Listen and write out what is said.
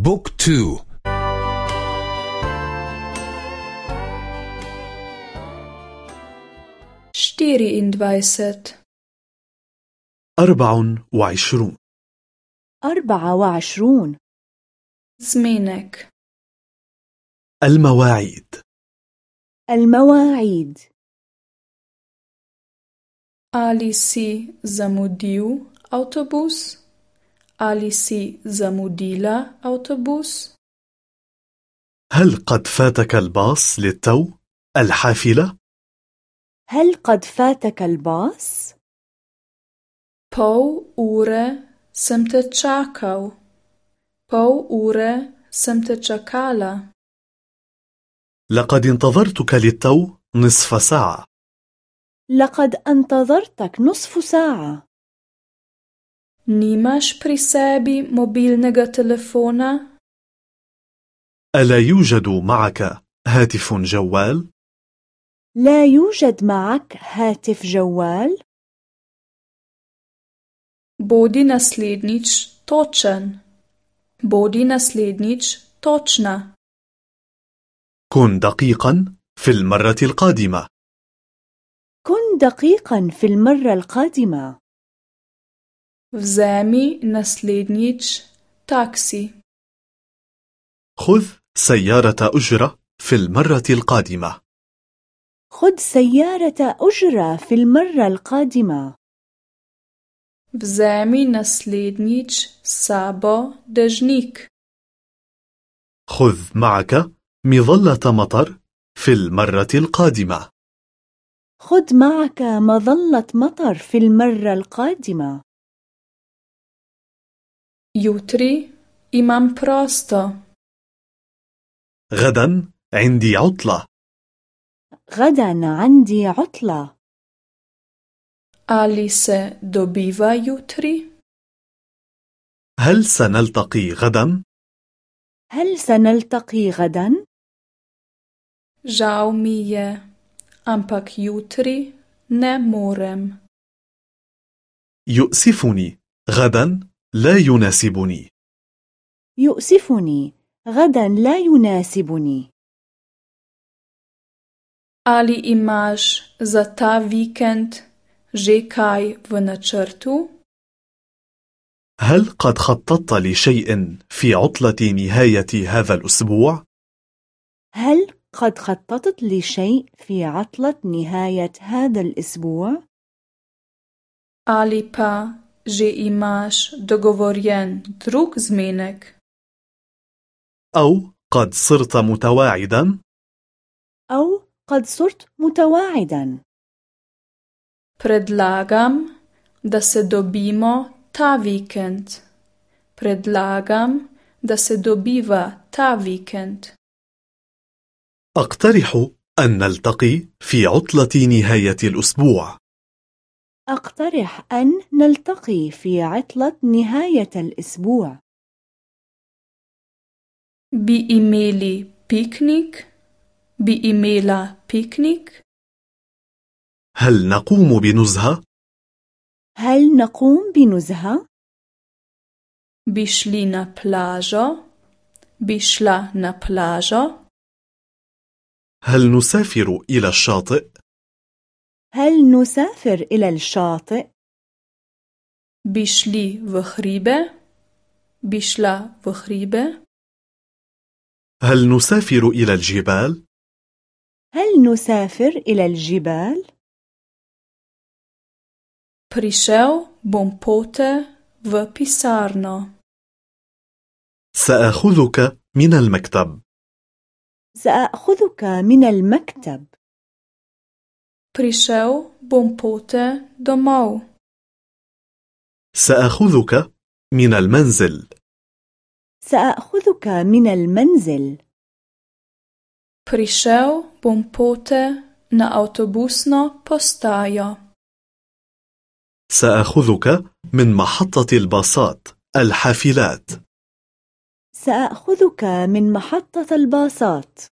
Book two. Štiriindvajset أربع وعشرون. أربعة وعشرون. Zmenek. المواعيد. المواعيد. Ali si zamudil avtobus? Ali si zamudila avtobus? هل قد فاتك الباص للتو؟ الحافلة؟ هل قد فاتك الباص؟ Pol ure sem te čakal. Pol ure sem te čakala. لقد انتظرتك للتو نصف ساعة لقد انتظرتك نصف ساعة Nimaš pri sebi mobilnega telefona? ألا يوجد معك هاتف جوال؟ لا يوجد معك هاتف جوال؟ Bodi naslednjič točen. Bodi naslednjič točna. كن دقيقا في المرة القادمة كن دقيقا في المرة القادمة Vzemi naslednjič taksi. خذ سيارة أجرة في المرة القادمة خذ سيارة أجرة في المرة القادمة Vzemi naslednjič sabo dežnik. خذ معك مظلة مطر في المرة القادمة خذ معك مظلة مطر في المرة القادمة يوتري إمام براستا غدا عندي عطلة غدا عندي عطلة أليس دوبيفا يوتري؟ هل سنلتقي غدا؟ هل سنلتقي غدا؟ جاومية أمباك يوتري نمورم يؤسفني غدا لا يناسبني يؤسفني غدا لا يناسبني Ali imaš za ta vikend že kaj v načrtu? هل قد خططت لشيء في عطلة نهاية هذا الأسبوع؟ هل قد خططت لشيء في عطلة نهاية هذا الأسبوع؟ Ali pa že imaš dogovorjen drug zmenek? أو قد صرت متواعدا أو قد صرت متواعدا Predlagam, da se dobimo ta vikend. Predlagam, da se dobiva ta vikend. أقترح أن نلتقي في عطلة نهاية الأسبوع أقترح أن نلتقي في عطلة نهاية الأسبوع Bi imeli piknik? Bi imela piknik? هل نقوم بنزهة؟ هل نقوم بنزهة؟ Na? Bi šla na plažo? هل نسافر إلى الشاطئ؟ هل نسافر إلى الشاطئ؟ Bi šla v hribe? هل نسافر إلى الجبال؟ هل نسافر إلى الجبال؟ Pote v pisarno. سأخذك من المكتب سأخذك من المكتب Prišel bom pote domov. سأخذك من المنزل سأخذك من المنزل Prišel bom pote na avtobusno postajo. سأخذك من محطة الباصات الحافلات سأخذك من محطة الباصات